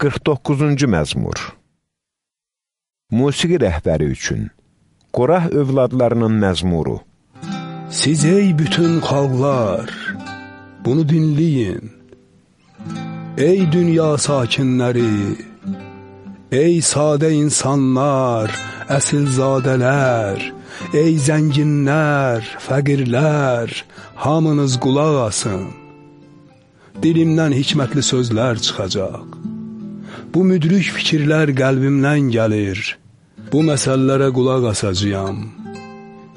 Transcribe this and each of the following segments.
49-cu məzmur Musiqi rəhbəri üçün Qorah övladlarının məzmuru Siz ey bütün xalqlar, bunu dinləyin. Ey dünya sakinləri, ey sadə insanlar, əsilzadələr, ey zənginlər, fəqirlər, hamınız qulaq asın. Dilimdən hikmətli sözlər çıxacaq. Bu müdrik fikirlər qəlbimdən gəlir. Bu məsələlərə qulaq asacağam.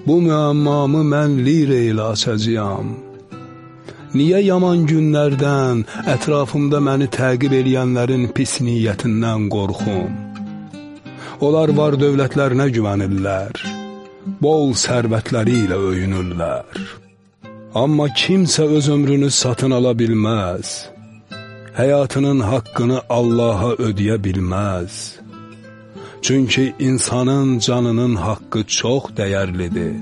Bu müəmmamı mən lirə ilə açacağam. Niyə yaman günlərdən, ətrafımda məni təqib eləyənlərin pis niyyətindən qorxum? Onlar var dövlətlərinə güvənirlər, bol sərvətləri ilə öyünürlər. Amma kimsə öz ömrünü satın ala bilməz həyatının haqqını Allaha ödəyə bilməz. Çünki insanın canının haqqı çox dəyərlidir.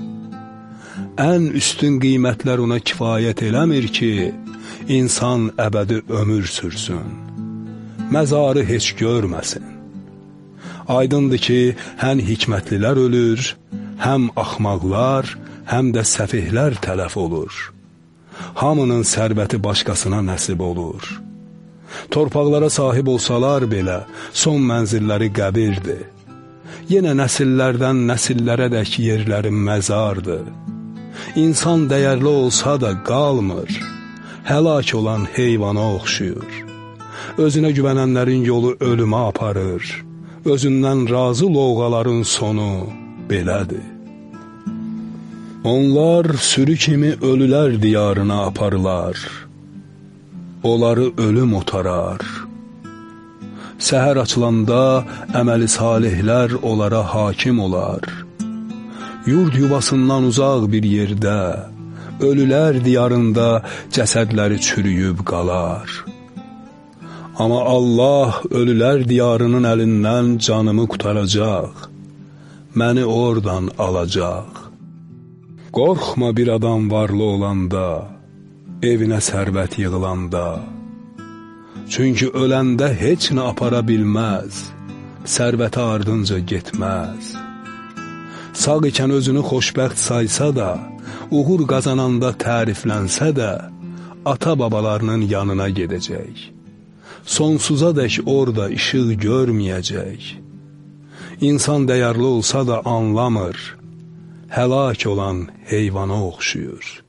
Ən üstün qiymətlər ona kifayət eləmir ki, insan əbədi ömür sürsün. Məzarı heç görməsin. Aydındır ki, həm hikmətlilər ölür, həm axmaqlar, həm də səfihlər tələf olur. Hamının sərvəti başqasına nəsib olur.'' Torpaqlara sahib olsalar belə, son mənzilləri qəbirdir. Yenə nəsillərdən nəsillərə dək yerlərin məzardır. İnsan dəyərli olsa da qalmır, həlak olan heyvana oxşuyur. Özünə güvənənlərin yolu ölümə aparır, özündən razı lovğaların sonu belədir. Onlar sürü kimi ölülər diyarına aparılar onları ölüm otarar. Səhər açılanda əməli salihlər onlara hakim olar. Yurd yuvasından uzaq bir yerdə, ölülər diyarında cəsədləri çürüyüb qalar. Amma Allah ölülər diyarının əlindən canımı qutaracaq, məni oradan alacaq. Qorxma bir adam varlı olanda, evinə sərvət yığılanda. Çünki öləndə heç nə apara bilməz, sərvəti ardınca getməz. Sağ ikən özünü xoşbəxt saysa da, uğur qazananda təriflənsə də, ata-babalarının yanına gedəcək. Sonsuza dək orada işıq görməyəcək. İnsan dəyərli olsa da anlamır, həlak olan heyvana oxşuyur.